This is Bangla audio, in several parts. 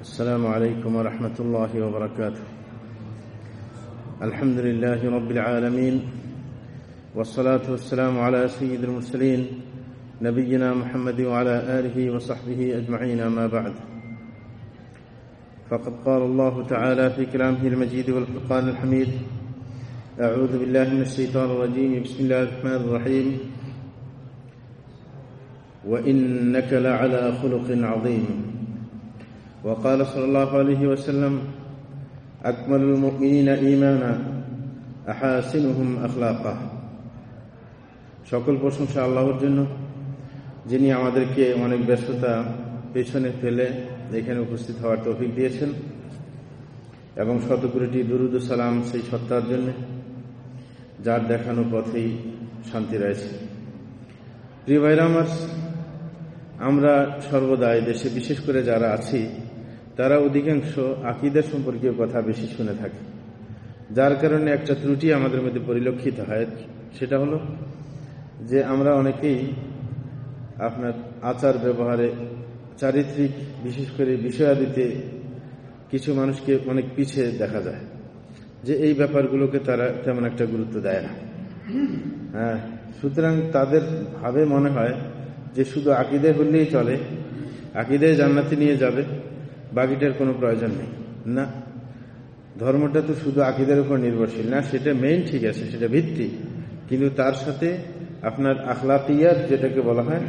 السلام عليكم ورحمة الله وبركاته. الحمد لله رب العالمين والصلاة والسلام على سيد المرسلين نبينا محمد وعلى آله وصحبه أجمعين ما بعد. فقد قال الله تعالى في كلامه المجيد والفرقان الحميد أعوذ بالله من الشيطان الرجيم بسم الله الرحمن الرحيم وإنك لعلى خلق عظيم. وقال صلى الله عليه وسلم أكمل المؤمنين إيمانا أحاسنهم أخلاقا সকল প্রশংসা আল্লাহর জন্য যিনি আমাদেরকে অনেক ব্যস্ততা পেছনে ফেলে এখানে উপস্থিত হওয়ার তৌফিক দিয়েছেন এবং শতকুড়িটি দুরুদ সালাম সেই সত্তার জন্য যার দেখানো পথেই শান্তি রয়েছে প্রিয় ভাইরা আমার আমরা সর্বদাই দেশে বিশেষ করে যারা আছি তারা অধিকাংশ আকিদের সম্পর্কীয় কথা বেশি শুনে থাকে। যার কারণে একটা ত্রুটি আমাদের মধ্যে পরিলক্ষিত হয়। সেটা হলো যে আমরা অনেকেই আপনার আচার ব্যবহারে, চারিত্রিক বিশেষ করে বিষয়াদিতে কিছু মানুষকে অনেক পিছিয়ে দেখা যায়। যে এই ব্যাপারগুলোকে তারা তেমন একটা গুরুত্ব দেয় না। হ্যাঁ সুতরাং তাদের ভাবে মনে হয় যে শুধু আকিদে হলেই চলে। আকিদে জান্নাতি নিয়ে যাবে। বাকিটার কোনো প্রয়োজন নেই। না। ধর্মটা তো শুধু আকিদের উপর নির্ভরশীল। না, সেটা মেইন ঠিক আছে, সেটা ভিত্তি। কিন্তু তার সাথে আপনার আখলাকিয়াত যেটাকে বলা হয়,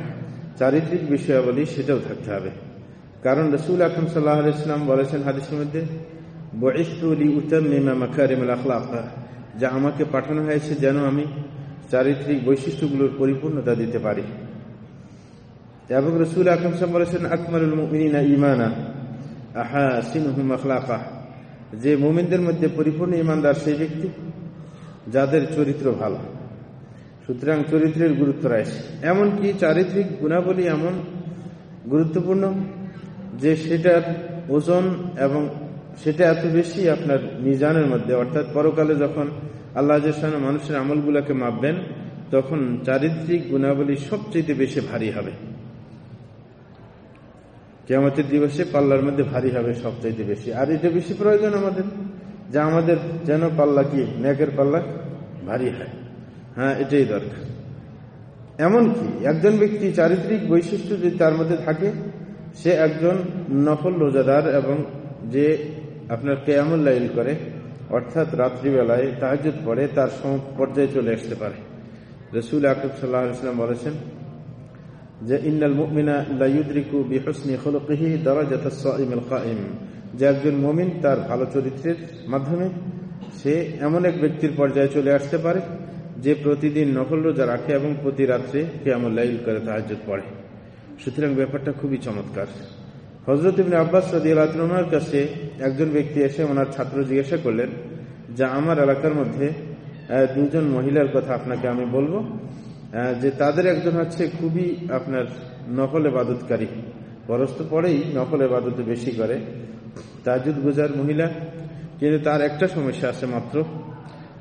চারিত্রিক বিষয়াবলী, সেটাও থাকতে হবে। কারণ রসুল আকরম সাল্লাহ ইসলাম বলেছেন হাদিসের মধ্যে যা আমাকে পাঠানো হয়েছে যেন আমি চারিত্রিক বৈশিষ্ট্যগুলোর পরিপূর্ণতা দিতে পারি। এবং রসুল আকরম সাহেব বলেছেন আকমরুল মুমিনা ইমানা যে মোমিনদের মধ্যে পরিপূর্ণ ইমানদার সেই ব্যক্তি, যাদের চরিত্র ভালো। সুতরাং চরিত্রের গুরুত্ব রয়েছে। এমনকি চারিত্রিক গুণাবলী এমন গুরুত্বপূর্ণ যে সেটার ওজন এবং সেটা এত বেশি আপনার মিজানের মধ্যে। অর্থাৎ পরকালে যখন আল্লাহ মানুষের আমলগুলোকে মাপবেন, তখন চারিত্রিক গুণাবলী সবচেয়ে বেশি ভারী হবে। কেমতের দিবসে পাল্লার মধ্যে ভারী হবে সবচাইতে বেশি আর এটা বেশি প্রয়োজন আমাদের, যা আমাদের যেন পাল্লা কি ন্যাকের পাল্লা ভারী হয়। হ্যাঁ এটাই দরকার। এমনকি একজন ব্যক্তি চারিত্রিক বৈশিষ্ট্য যদি তার মধ্যে থাকে, সে একজন নফল রোজাদার এবং যে আপনার কেয়ামুল লাইল করে, অর্থাৎ রাত্রিবেলায় তাহাজুদ পড়ে, তার সম পর্যায়ে চলে আসতে পারে। রসুল আকরব সাল্লাহ ইসলাম বলেছেন যে ইন্নাল মুমিনা লাইউদ্রিকু বিহসনি খলকিহি দরাজাত সাইমুল কাইম যে একজন মুমিন তার ভালো চরিত্রের মাধ্যমে সে এমন এক ব্যক্তির পর্যায়ে চলে আসতে পারে যে প্রতিদিন নকল রোজা রাখে এবং প্রতি রাত্রে কেমন লাইল করে তাহাজুদ পড়ে। সুতরাং ব্যাপারটা খুবই চমৎকার। হজরত ইবিন আব্বাস রদিয়ালার কাছে একজন ব্যক্তি এসে ওনার ছাত্র জিজ্ঞাসা করলেন, যা আমার এলাকার মধ্যে দুজন মহিলার কথা আপনাকে আমি বলব? যে তাদের একজন হচ্ছে খুবই আপনার নকল এবাদতকারী। পরস্ত পরেই নকল এবাদত বেশি করে। তাজুদ গুজার মহিলা, কিন্তু তার একটা সমস্যা আছে মাত্র।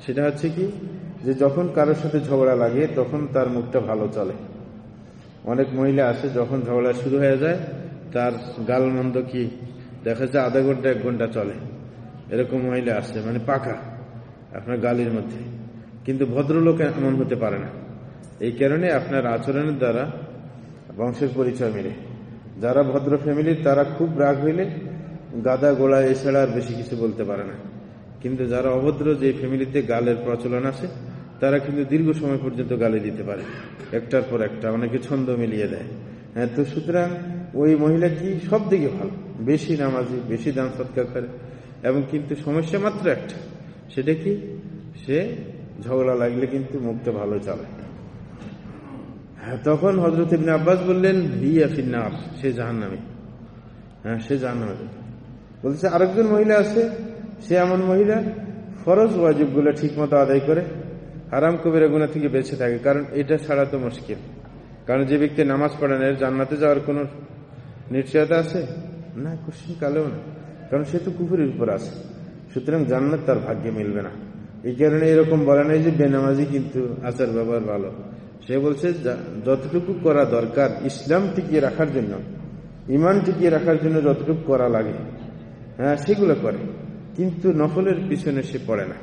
সেটা হচ্ছে কি, যে যখন কারোর সাথে ঝগড়া লাগে, তখন তার মুখটা ভালো চলে। অনেক মহিলা আছে, যখন ঝগড়া শুরু হয়ে যায়, তার গালমন্দ কি, দেখা যায় আধা ঘণ্টা, এক ঘণ্টা চলে। এরকম মহিলা আসছে মানে পাকা, আপনার গালির মধ্যে। কিন্তু ভদ্রলোক এমন হতে পারে না। এই কারণে আপনার আচরণের দ্বারা বংশের পরিচয় মিলে। যারা ভদ্র ফ্যামিলির তারা খুব রাগ হইলে গাদা গোলা এছাড়া আর বেশি কিছু বলতে পারে না। কিন্তু যারা অভদ্র যে ফ্যামিলিতে গালের প্রচলন আছে, তারা কিন্তু দীর্ঘ সময় পর্যন্ত গালি দিতে পারে। একটার পর একটা অনেকে ছন্দ মিলিয়ে দেয়। হ্যাঁ তো সুতরাং ওই মহিলা কি সব দিকে ভালো। বেশি নামাজি, বেশি দান সৎকার করে। এবং কিন্তু সমস্যা মাত্র একটা, সেটা কি? সে ঝগড়া লাগলে কিন্তু মুখটা ভালো চলে। তখন হজরত ইবিন আব্বাস বললেন, হিয়া ফিন্নার সে জাহান নামে হ্যাঁ সে জাহান নামে বলছে, আরেকজন মহিলা আছে, সে এমন মহিলা, ফরজ ওয়াজিবগুলো ঠিক মতো আদায় করে, হারাম কবিরা গুণা থেকে বেঁচে থাকে, কারণ এটা ছাড়া তো মুশকিল। কারণ যে ব্যক্তি নামাজ পড়েন জান্নাতে যাওয়ার কোন নিশ্চয়তা আছে? না কোশ্চিন কালেও না। কারণ সে তো কুকুরের উপর আছে। সুতরাং জান্নাত তার ভাগ্যে মিলবে না। এই কারণে এরকম বলা নেই যে বেনামাজি কিন্তু আচার ব্যবহার ভালো। সে বলছে যতটুকু করা দরকার ইসলাম টিকিয়ে রাখার জন্য, ইমান টিকিয়ে রাখার জন্য যতটুকু করা লাগে হ্যাঁ সেগুলো করে। কিন্তু নফলের পিছনে সে পড়ে না,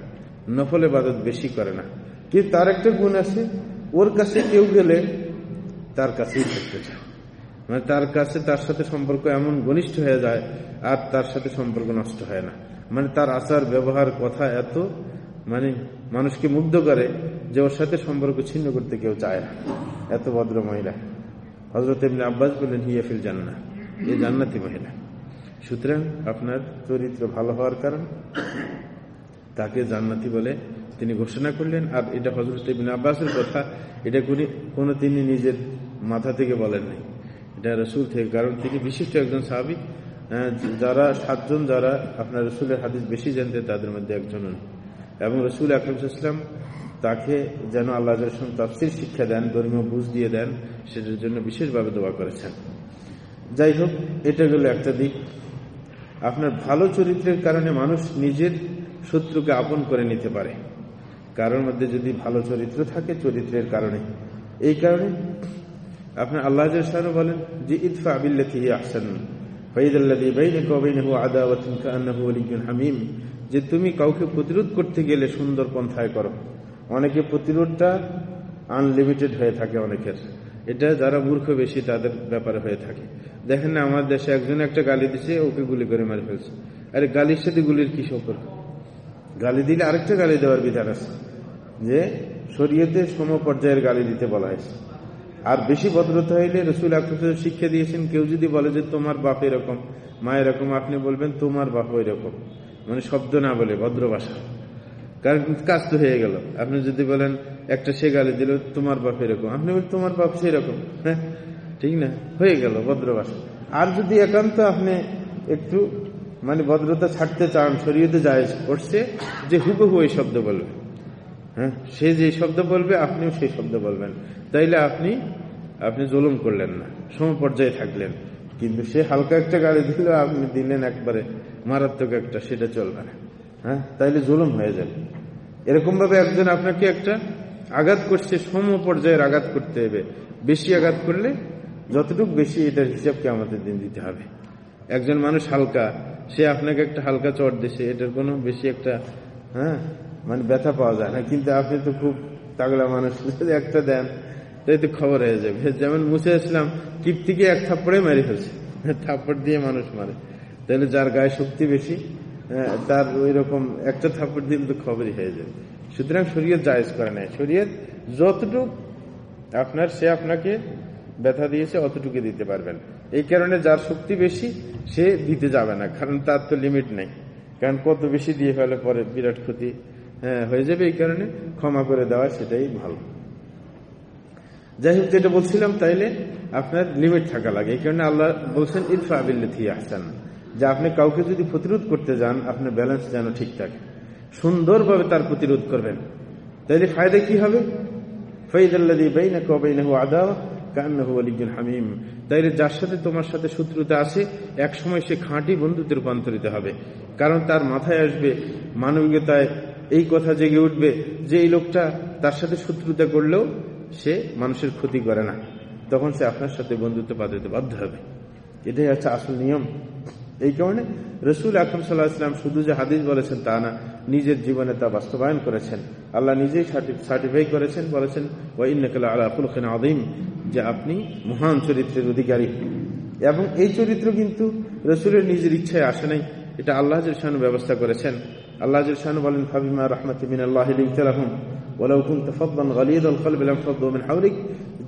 নফলে বাদত বেশি করে না। কিন্তু তার একটা গুণ আছে? ওর কাছে কেউ গেলে তার কাছেই থাকতে চায়। মানে তার কাছে তার সাথে সম্পর্ক এমন ঘনিষ্ঠ হয়ে যায়, আর তার সাথে সম্পর্ক নষ্ট হয় না। মানে তার আচার, ব্যবহার, কথা এত মানে মানুষকে মুগ্ধ করে যে ওর সাথে সম্পর্ক ছিন্ন করতে কেউ চায় না। এত ভদ্র মহিলা। হজরত এমনি আব্বাস বললেন হিয়াফিল জান্না এই জান্নাতি মহিলা। সুতরাং আপনার চরিত্র ভালো হওয়ার কারণ তাকে জান্নাতি বলে তিনি ঘোষণা করলেন। আর এটা হজরত ইবিন আব্বাসের কথা, এটা কোনো তিনি নিজের মাথা থেকে বলেন নাই। এটা রসুল থেকে। কারণ তিনি বিশিষ্ট একজন সাহাবি। যারা সাতজন যারা আপনার রসুলের হাদিস বেশি জানতেন তাদের মধ্যে একজন এবং রসুল আকরমসাল্লাম তাকে যেন আল্লাহ তাফসির শিক্ষা দেন, ধর্মীয় বুঝ দিয়ে দেন, সেটার জন্য বিশেষভাবে দোয়া করেছেন। যাই হোক, এটা গেল একটা দিক। আপনার ভালো চরিত্রের কারণে মানুষ নিজের শত্রুকে আপন করে নিতে পারে। কারোর মধ্যে যদি ভালো চরিত্র থাকে চরিত্রের কারণে। এই কারণে আপনার আল্লাহ সাহেব বলেন যে ইতফা আবিল্লাতি হামিম। যে, তুমি কাউকে প্রতিরোধ করতে গেলে সুন্দর পন্থায় করো। অনেকে প্রতিরোধটা আনলিমিটেড হয়ে থাকে অনেকের এটা যারা মূর্খ বেশি, তাদের ব্যাপারে হয়ে থাকে। দেখেন না, আমার দেশে একজন একটা গালি দিছে, ওকে গুলি করে মারি ফেলছে। আরে গালির সাথে গুলির কি সম্পর্ক? গালি দিলে আরেকটা গালি দেওয়ার বিধান আছে, যে শরীয়তে সম পর্যায়ের গালি দিতে বলা হয়েছে। আর বেশি ভদ্রতা হইলে রসুল আকর শিক্ষা দিয়েছেন, কেউ যদি বলে যে তোমার বাপ এরকম, মা এরকম, আপনি বলবেন তোমার বাপ এরকম। মানে শব্দ না বলে, ভদ্র ভাষা। কারণ কাজ তো হয়ে গেল। আপনি যদি বলেন, একটা সে গালি দিল, তোমার বাপ এরকম। আপনি বলেন, তোমার বাপ সেরকম। হ্যাঁ ঠিক না? হয়ে গেল ভদ্র ভাষা আর যদি একান্ত আপনি একটু মানে ভদ্রতা ছাড়তে চান, শরীয়তে যায় করছে, যে হুবহু এই শব্দ বলবে। হ্যাঁ সে যে শব্দ বলবে, আপনিও সেই শব্দ বলবেন। তাইলে আপনি আপনি জুলুম করলেন না সম পর্যায়ে থাকলেন। কিন্তু সে হালকা একটা গাড়ি দিল, আপনি দিলেন একবারে মারাত্মক একটা, সেটা চলবে না। হ্যাঁ? তাইলে জুলুম হয়ে যাবে। এরকম ভাবে একজন আপনাকে একটা আঘাত করছে, সম পর্যায়ের আঘাত করতে হবে। বেশি আঘাত করলে যতটুকু বেশি এটার হিসাবকে আমাদের দিন দিতে হবে। একজন মানুষ হালকা, সে আপনাকে একটা হালকা চট দিছে, এটার কোনো বেশি একটা হ্যাঁ? মানে ব্যথা পাওয়া যায় না। কিন্তু আপনি তো খুব তাগলা মানুষ একটা দেন, তাই তো খবর হয়ে যাবে। যেমন মুছে আসলাম, টিপ থেকে এক থাপ্পড়ে মারি ফেলছে। থাপ্পড় দিয়ে মানুষ মারে। তাহলে যার গায়ে শক্তি বেশি তার ওই রকম একটা থাপ্পড় দিলে তো খবরই হয়ে যায়। সুতরাং শরীয়ত জায়জ করে নেয় শরীয়ত যতটুক আপনার, সে আপনাকে ব্যথা দিয়েছে, অতটুকু দিতে পারবেন। এই কারণে যার শক্তি বেশি, সে দিতে যাবে না, কারণ তার তো লিমিট নেই। কারণ কত বেশি দিয়ে ফেলে, পরে বিরাট ক্ষতি হ্যাঁ হয়ে যাবে। এই কারণে ক্ষমা করে দেওয়া সেটাই ভালো। যাই হোক যেটা বলছিলাম, তাইলে আপনার লিমিট থাকা লাগে। এই কারণে আল্লাহ বলছেন ইরফা আবিল্লাথি আহসান। যে আপনি কাউকে যদি প্রতিরোধ করতে যান, আপনার ব্যালেন্স যেন ঠিক থাকে। সুন্দরভাবে তার প্রতিরোধ করবেন। তাইলে ফায়দা কি হবে? হামিম। তাইলে যার সাথে তোমার সাথে শত্রুতা আছে এক সময় সে খাঁটি বন্ধুতে রূপান্তরিত হবে। কারণ তার মাথায় আসবে মানবিকতায় এই কথা জেগে উঠবে যে এই লোকটা তার সাথে শত্রুতা করলেও সে মানুষের ক্ষতি করে না। তখন সে আপনার সাথে বন্ধুত্ব পাঠাতে বাধ্য হবে। এটাই হচ্ছে আসল নিয়ম। এই কারণে রসুল আকরম সাল্লাহ ইসলাম শুধু যে হাদিস বলেছেন তা না, নিজের জীবনে তা বাস্তবায়ন করেছেন। আল্লাহ নিজেই সার্টিফাই করেছেন, বলেছেন ওয়াইনাকাল্লা আল্লাহ ফুলখান আদিম যে আপনি মহান চরিত্রের অধিকারী। এবং এই চরিত্র কিন্তু রসুলের নিজের ইচ্ছায় আসে নাই। এটা আল্লাহ শাহানু ব্যবস্থা করেছেন। আল্লাহ শাহানু বলেন, ফাবিমা রহমত মিন আল্লাহ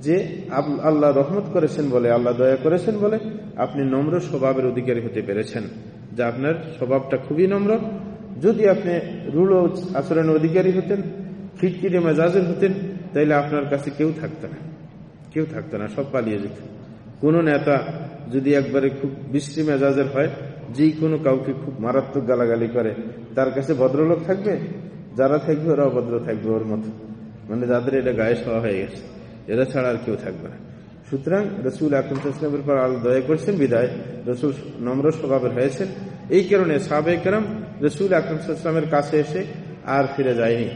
যে আল্লাহ রহমত করেছেন বলে, আল্লাহ দয়া করেছেন বলে আপনি নম্র স্বভাবের অধিকারী হতে পেরেছেন, যে আপনার স্বভাবটা খুবই নম্র। যদি আপনি রুল আচরণের অধিকারী হতেন খিটকিটে মেজাজের হতেন, তাইলে আপনার কাছে কেউ থাকতো না। কেউ থাকতো না, সব পালিয়ে যেত। কোন নেতা যদি একবারে খুব বৃষ্টি মেজাজের হয় যে কোনো কাউকে খুব মারাত্মক গালাগালি করে, তার কাছে ভদ্রলোক থাকবে? যারা থাকবে ওরা অভদ্র থাকবে ওর মতো। মানে যাদের এটা গায়ে সওয়া হয়ে গেছে। এরা ছাড়া আর কেউ থাকবে না। সুতরাং রসুল আকরমের পর আল দয়া করছেন, বিদায়। রসুল নম্র স্বভাবের হয়েছেন। এই কারণে সাবেকরাম রসুল আকরমের কাছে এসে আর ফিরে যায়নি।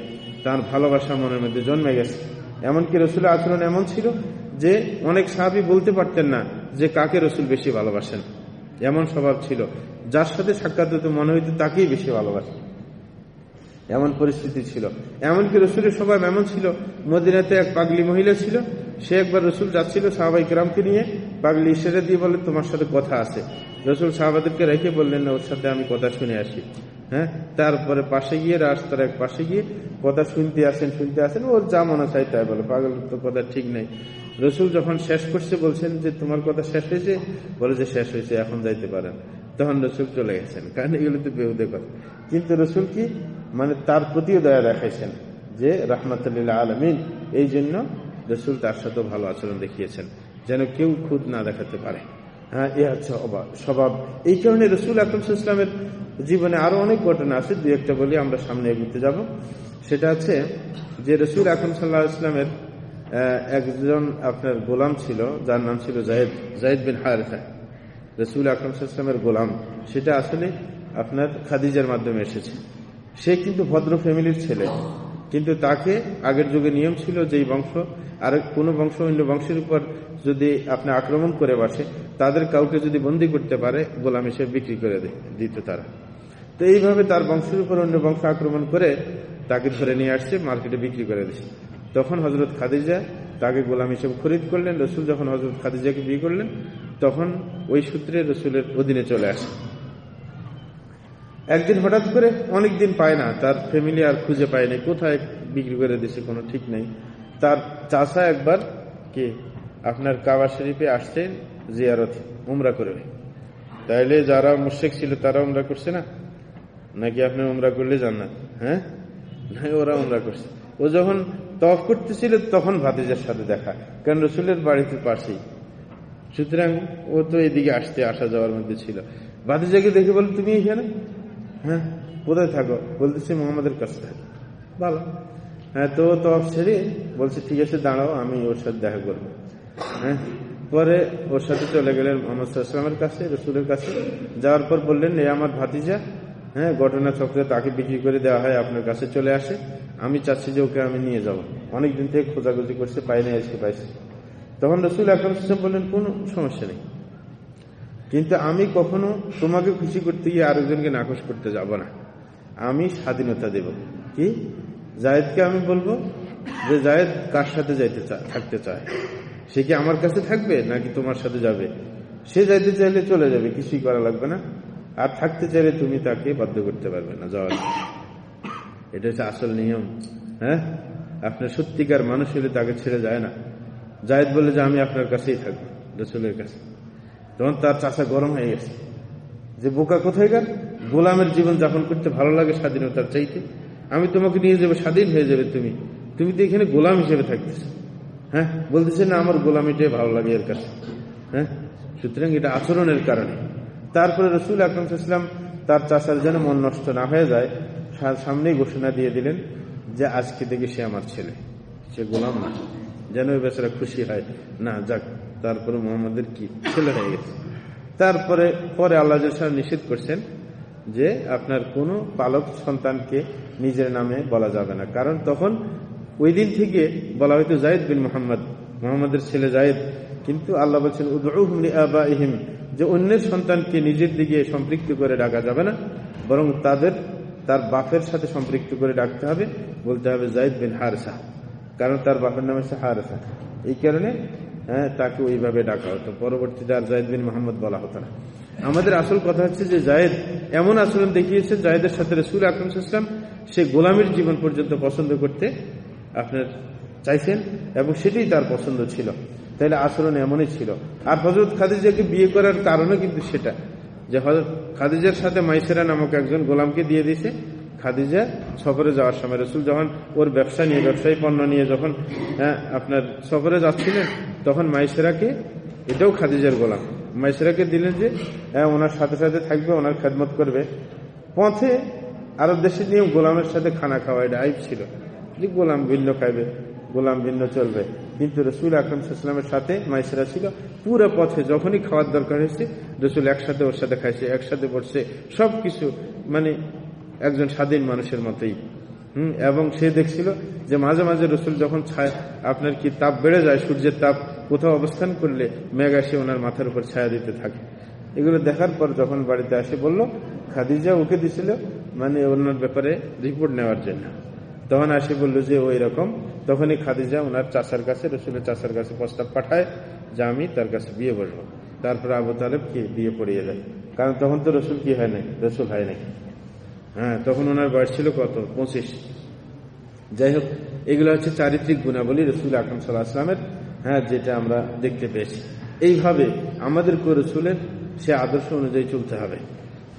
তার ভালোবাসা মনের মধ্যে জন্মে গেছে। এমনকি রসুল আচরণ এমন ছিল যে অনেক সাহাবি বলতে পারতেন না যে কাকে রসুল বেশি ভালোবাসেন। এমন স্বভাব ছিল। যার সাথে সাক্ষাৎ মনে হইতো তাকেই বেশি ভালোবাসেন এমন পরিস্থিতি ছিল। এমনকি রসুলের স্বভাব এমন ছিল, মদিনাতে এক পাগলি মহিলা ছিল, সে একবার রসুল যাচ্ছিল সাহাবাই গ্রামকে নিয়ে, পাগলি ইসেরে দিয়ে বলে, তোমার সাথে কথা আছে। রসুল সাহাবাদেরকে রেখে বললেন, না, ওর সাথে আমি কথা শুনে আসি। হ্যাঁ তারপরে পাশে গিয়ে, রাস্তার এক পাশে গিয়ে কথা শুনতে আসেন শুনতে আসেন, ওর যা মনে চাই তাই বলে, পাগল তো কথা ঠিক নেই। রসুল যখন শেষ করছে, বলছেন যে, তোমার কথা শেষ হয়েছে? বলে যে, শেষ হয়েছে, এখন যাইতে পারেন। তখন রসুল চলে গেছেন। কারণ এগুলো তো বেহুদে কথা। কিন্তু রসুল কি? মানে তার প্রতিও দয়া দেখাইছেন যে রহমতুল্লাহ আলমিন এই জন্য রসুল তার সাথে ভালো আচরণ দেখিয়েছেন, যেন কেউ খুদ না দেখাতে পারে। হ্যাঁ এ হচ্ছে স্বভাব। এই কারণে রসুল আকরম ইসলামের জীবনে আরও অনেক ঘটনা আছে দু একটা বলি, আমরা সামনে এগোতে যাব। সেটা আছে যে রসুল আকরম সাল্লাহ ইসলামের একজন আপনার গোলাম ছিল, যার নাম ছিল জাহেদ জাহেদ বিন হারেথা রসুল আকরম ইসলামের গোলাম, সেটা আসলে আপনার খাদিজার মাধ্যমে এসেছে। সে কিন্তু ভদ্র ফ্যামিলির ছেলে, কিন্তু তাকে আগের যুগে নিয়ম ছিল যেই বংশ, আর কোনো বংশ অন্য বংশের উপর যদি আপনি আক্রমণ করে বসে, তাদের কাউকে যদি বন্দি করতে পারে, গোলাম হিসেবে বিক্রি করে দিত তারা। তো এইভাবে তার বংশের উপর অন্য বংশ আক্রমণ করে তাকে ধরে নিয়ে আসছে, মার্কেটে বিক্রি করে দিচ্ছে। তখন হজরত খাদিজা তাকে গোলাম হিসেবে খরিদ করলেন। রসুল যখন হজরত খাদিজাকে বিয়ে করলেন তখন ওই সূত্রে রসুলের অধীনে চলে আসে। একদিন হঠাৎ করে অনেক দিন পায় না, তার ফ্যামিলি আর খুঁজে পায় নাই, কোথায় বিক্রি করে দিছে কোনো ঠিক নেই। তার চাষা একবার কে? আপনার কাবা শরীফে আসছেন জিয়ারত, উমরা করে তাইলে যারা মুশেক ছিল তারা উমরা করছে না? নাকি আপনি উমরা করলে যান না হ্যাঁ? না ওরা উমরা করছে। ও যখন তফ করতেছিল তখন ভাতিজার সাথে দেখা, কারণ রসুলের বাড়িতে পাশেই। সুতরাং ও তো এদিকে আসতে, আসা যাওয়ার মধ্যে ছিল। ভাতিজাকে দেখে বল, তুমি এখানে? হ্যাঁ কোথায় থাকো? বলতেছে, মোহাম্মদের কাছে ভালো। হ্যাঁ তো তফ ছেড়ে বলছে, ঠিক আছে, দাঁড়াও, আমি ওর সাথে দেখা করব। হ্যাঁ? পরে ওর সাথে চলে গেলেন মোহাম্মদ সাল্লামের কাছে, রসুলের কাছে। যাওয়ার পর বললেন, এ আমার ভাতিজা হ্যাঁ ঘটনা চক্রে তাকে বিক্রি করে দেওয়া হয়, আপনার কাছে চলে আসে। আমি চাচ্ছি যে ওকে আমি নিয়ে যাব। অনেকদিন থেকে খোঁজাখুঁজি করছে পাই নাই আজকে, পাইছি। তখন রসুল আকরম বললেন, কোনো সমস্যা নেই। কিন্তু আমি কখনো তোমাকে খুশি করতে গিয়ে আরেকজনকে নাকশ করতে যাব না। আমি স্বাধীনতা দেব। কি? জায়েদকে আমি বলব যে, জায়েদ কার সাথে যাইতে থাকতে চায়? সে কি আমার কাছে থাকবে নাকি তোমার সাথে যাবে? সে যাইতে চাইলে চলে যাবে, কিছুই করা লাগবে না। আর থাকতে চাইলে তুমি তাকে বাধ্য করতে পারবে না, যাওয়ার এটা হচ্ছে আসল নিয়ম হ্যাঁ? আপনার সত্যিকার মানুষ হলে তাকে ছেড়ে যায় না। জায়দ বলে যে, আমি আপনার কাছেই থাকব, রসুলের কাছে। তখন তার চাষা গরম হয়ে গেছে। যে, বোকা কোথায় গেল? গোলামের জীবন যাপন করতে ভালো লাগে স্বাধীনতার চাইতে। আমি তোমাকে নিয়ে যাব, স্বাধীন হয়ে যাবে তুমি। তুমি তো এখানে গোলাম হিসেবে থাকতেছো। হ্যাঁ বলতেছে, না, আমার গোলামিটাই ভালো লাগে এর কাছে। হ্যাঁ সুতরাং এটা আচরণের কারণে। তারপরে রসুল আকরম ইসলাম তার চাষার যেন মন নষ্ট না হয়ে যায় সামনেই ঘোষণা দিয়ে দিলেন যে, আজকে থেকে সে আমার ছেলে। সে গোলাম না। যেন ওই বেচারা খুশি হয়। না, যাক, তারপরে মোহাম্মদের কি ছেলে হয়ে গেছে। তারপরে, পরে আল্লাহ নিষেধ করছেন যে আপনার কোনো পালক সন্তানকে নিজের নামে বলা যাবে না। কারণ তখন ওই দিন থেকে বলা হয়তো জায়দ বিন মোহাম্মদ, মোহাম্মদের ছেলে জায়দ। কিন্তু আল্লাহ বলছেন ইহিম যে অন্যের সন্তানকে নিজের দিকে সম্পৃক্ত করে ডাকা যাবে না, বরং তাদের, তার বাপের সাথে সম্পৃক্ত করে ডাকতে হবে। বলতে হবে জায়দ বিন হারসা। কারণ তার বাপের নাম হচ্ছে হারসা। এই কারণে হ্যাঁ তাকে ওইভাবে ডাকা হতো। পরবর্তীতে আর জায়দ বিন মোহাম্মদ বলা হতো না। আমাদের আসল কথা হচ্ছে যে জায়দ এমন আচরণ দেখিয়েছে, জায়দের সাথে রসুল আকরম ইসলাম সে গোলামের জীবন পর্যন্ত পছন্দ করতে আপনার চাইছেন এবং সেটাই তার পছন্দ ছিল। তাহলে আচরণ এমনই ছিল। আর হজরত খাদিজাকে বিয়ে করার কারণও কিন্তু সেটা। যে হজরত খাদিজার সাথে মাইসেরা নামক একজন গোলামকে দিয়ে দিছে খাদিজা সফরে যাওয়ার সময় রসুল যখন ওর ব্যবসা নিয়ে, ব্যবসায়ী পণ্য নিয়ে যখন হ্যাঁ আপনার সফরে যাচ্ছিলেন, তখন মাইসেরাকে, এটাও খাদিজার গোলাম, মাইসেরাকে দিলেন যে হ্যাঁ ওনার সাথে সাথে থাকবে, ওনার খেদমত করবে। পথে আরব দেশের নিয়ম গোলামের সাথে খানা খাওয়া, এটা আইব ছিল। যে গোলাম ভিন্ন খাইবে, গোলাম ভিন্ন চলবে। কিন্তু রসুল আকরম সাল্লামের সাথে মাইসেরা ছিল, পুরো পথে যখনই খাওয়ার দরকার হয়েছে, রসুল একসাথে ওর সাথে খাইছে, একসাথে পড়ছে সবকিছু মানে একজন স্বাধীন মানুষের মতোই। হম? এবং সে দেখছিল যে মাঝে মাঝে রসুল যখন আপনার কি তাপ বেড়ে যায়? সূর্যের তাপ কোথাও অবস্থান করলে মেঘ এসে ওনার মাথার উপর ছায়া দিতে থাকে। এগুলো দেখার পর যখন বাড়িতে আসে, বলল, খাদিজা ওকে দিছিল মানে ওনার ব্যাপারে রিপোর্ট নেওয়ার জন্য। তখন আসে বলল যে ওই রকম তখনই খাদিজা ওনার চাষার কাছে, রসুলের চাষার কাছে প্রস্তাব পাঠায় যে, আমি তার কাছে বিয়ে বসবো। তারপরে আবু তালেবকে বিয়ে পড়িয়ে দেয়। কারণ তখন তো রসুল কি হয় নাই? রসুল হয় নাই। হ্যাঁ তখন ওনার বয়স ছিল কত? পঁচিশ। যাই হোক এগুলো হচ্ছে চারিত্রিক গুণাবলী রসুল আকরম সাল্লাহ আসলামের হ্যাঁ যেটা আমরা দেখতে পেয়েছি। এইভাবে আমাদেরকে রসুলের সে আদর্শ অনুযায়ী চলতে হবে।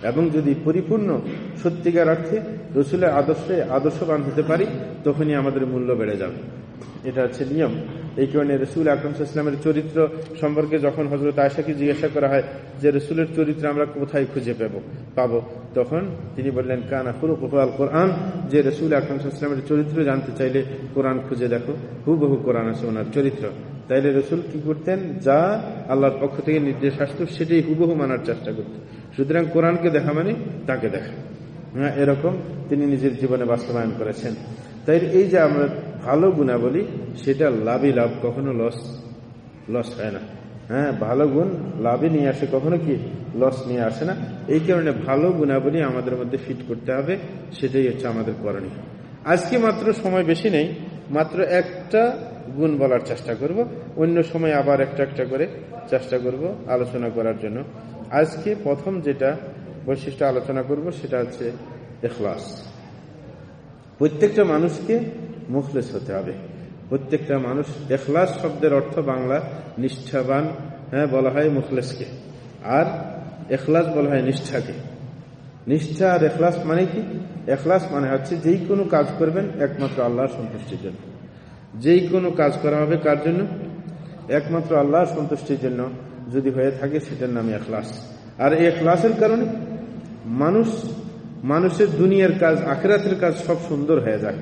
এবং যদি পরিপূর্ণ সত্যিকার অর্থে রসুলের আদর্শে আদর্শবান হতে পারি, তখনই আমাদের মূল্য বেড়ে যাবে। এটা হচ্ছে নিয়ম। এই কারণে রসুল আকরম ইসলামের চরিত্র সম্পর্কে যখন হজরত আয়সাকে জিজ্ঞাসা করা হয় যে, রসুলের চরিত্র আমরা কোথায় খুঁজে পাবো? পাবো। তখন তিনি বললেন, কানা ফুরুক আল কোরআন যে, রসুল আকরম ইসলামের চরিত্র জানতে চাইলে কোরআন খুঁজে দেখো। হুবহু কোরআন আছে ওনার চরিত্র। তাইলে রসুল কি করতেন? যা আল্লাহর পক্ষ থেকে নির্দেশ আসত, সেটাই হুবহু মানার চেষ্টা করতেন। সুতরাং কোরআনকে দেখা মানে তাকে দেখা। এরকম তিনি নিজের জীবনে বাস্তবায়ন করেছেন। তাই এই যে আমরা ভালো গুণাবলী সেটা লাভই লাভ, কখনো লস লস হয় না। হ্যাঁ ভালো গুণ লাভই নিয়ে আসে, কখনো কি লস নিয়ে আসে না। এই কারণে ভালো গুণাবলী আমাদের মধ্যে ফিট করতে হবে, সেটাই হচ্ছে আমাদের করণীয়। আজকে মাত্র সময় বেশি নেই, মাত্র একটা গুণ বলার চেষ্টা করব, অন্য সময় আবার একটা একটা করে চেষ্টা করব আলোচনা করার জন্য। আজকে প্রথম যেটা বৈশিষ্ট্য আলোচনা করব, সেটা হচ্ছে এখলাস প্রত্যেকটা মানুষকে মুখলেস হতে হবে। প্রত্যেকটা মানুষ এখলাস শব্দের অর্থ বাংলা, নিষ্ঠাবান হ্যাঁ বলা হয় মুখলেসকে। আর এখলাস বলা হয় নিষ্ঠাকে। নিষ্ঠা আর এখলাস মানে কি? এখলাস মানে হচ্ছে যেই কোনো কাজ করবেন একমাত্র আল্লাহর সন্তুষ্টির জন্য। যেই কোনো কাজ করা হবে কার জন্য? একমাত্র আল্লাহর সন্তুষ্টির জন্য। যদি হয়ে থাকে সেটার নামে এখলাস আর এই এখলাসের কারণে মানুষ, মানুষের দুনিয়ার কাজ, আখেরাতের কাজ সব সুন্দর হয়ে যায়।